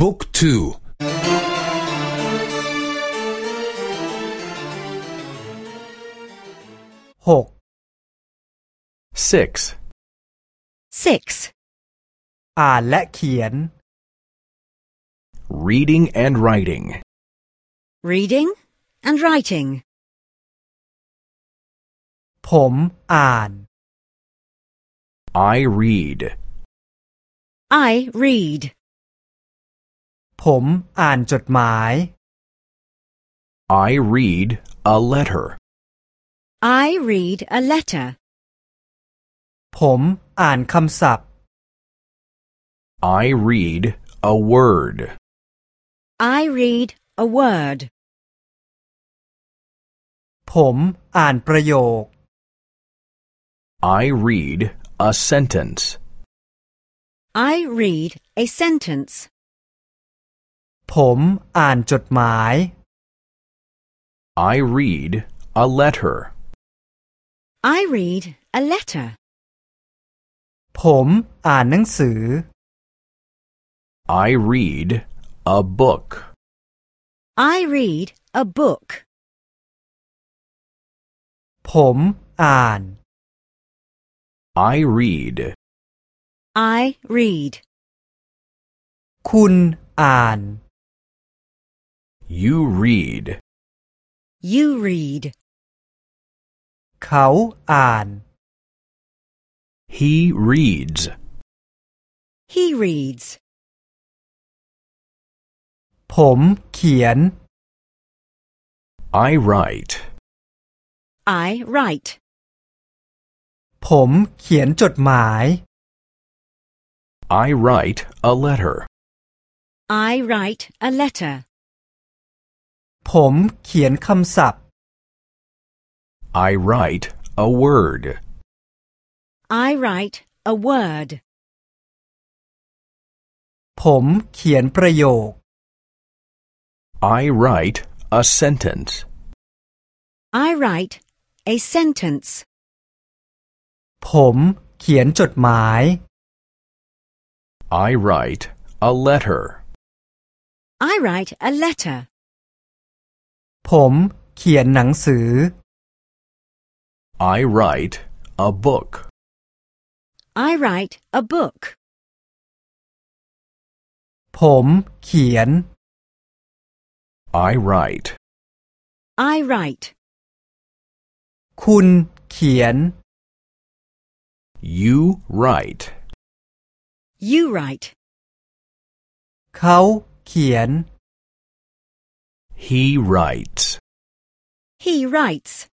บุ๊กทูหก six, Six. อ่านและเขียน reading and writing. Reading and writing. ผมอ่าน I read. I read. ผมอ่านจดหมาย I read a letter. I read a letter. ผมอ่านคำศัพท์ I read a word. I read a word. ผมอ่านประโยค I read a sentence. I read a sentence. ผมอ่านจดหมาย I read a letter. I read a letter. ผมอ่านหนังสือ I read a book. I read a book. ผมอ่าน I read. I read. คุณอ่าน You read. You read. เขาอ่าน He reads. He reads. ผมเขียน I write. I write. ผมเขียนจดหมาย I write a letter. I write a letter. ผมเขียนคำศัพท์ I write a word. I write a word. ผมเขียนประโยค I write a sentence. I write a sentence. ผมเขียนจดหมาย I write a letter. I write a letter. ผมเขียนหนังสือ I write a book. I write a book. ผมเขียน I write. I write. คุณเขียน You write. You write. เขาเขียน He writes. He writes.